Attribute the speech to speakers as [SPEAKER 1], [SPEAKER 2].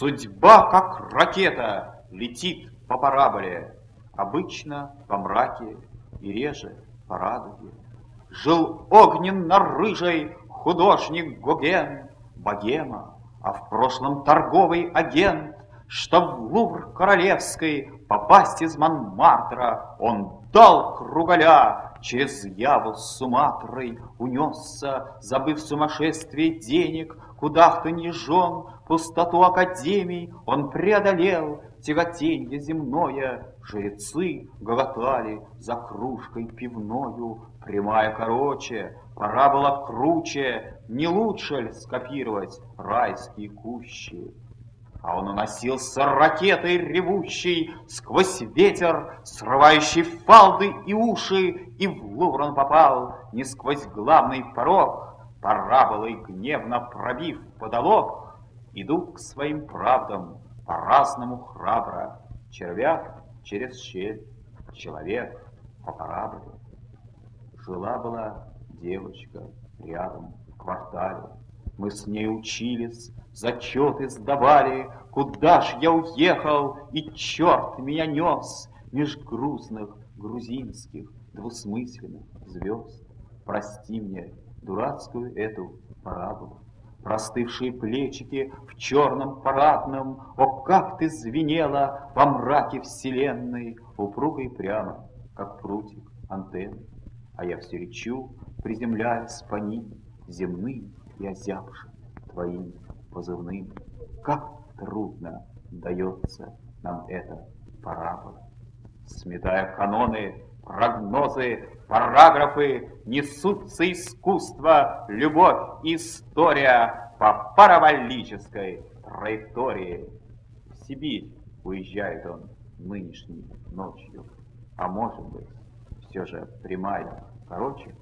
[SPEAKER 1] Судьба, как ракета, летит по параболе, Обычно во мраке и реже по радуге. Жил огненно-рыжий художник Гоген, Богема, а в прошлом торговый агент, Что в Лувр королевской попасть из Монмартра Он дал кругаля, через Яву с Суматрой Унесся, забыв сумасшествие денег, Куда-то не жен, пустоту академий Он преодолел, тяготенье земное, Жрецы гоготали за кружкой пивною, Прямая короче, пора было круче, Не лучше ли скопировать райские кущи? А он уносился ракетой ревущей Сквозь ветер, срывающий фалды и уши, И в Лувр он попал не сквозь главный порог, Параболой гневно пробив потолок, Идут к своим правдам по-разному храбро, Червяк через щель, человек по параболе. Жила-была девочка рядом в квартале. Мы с ней учились, зачеты сдавали, Куда ж я уехал, и черт меня нес Меж грустных грузинских двусмысленных звезд. Прости мне дурацкую эту параболу. Простывшие плечики в черном парадном, О, как ты звенела во мраке вселенной, Упруго и прямо, как прутик антенны. А я все речу, приземляясь по ним, Земным и озябшим твоим позывным. Как трудно дается нам эта парабола. Сметая каноны, прогнозы, параграфы, несутся искусство, любовь, история по параболической траектории. В Сибирь уезжает он нынешней ночью, а может быть, все же прямая, короче,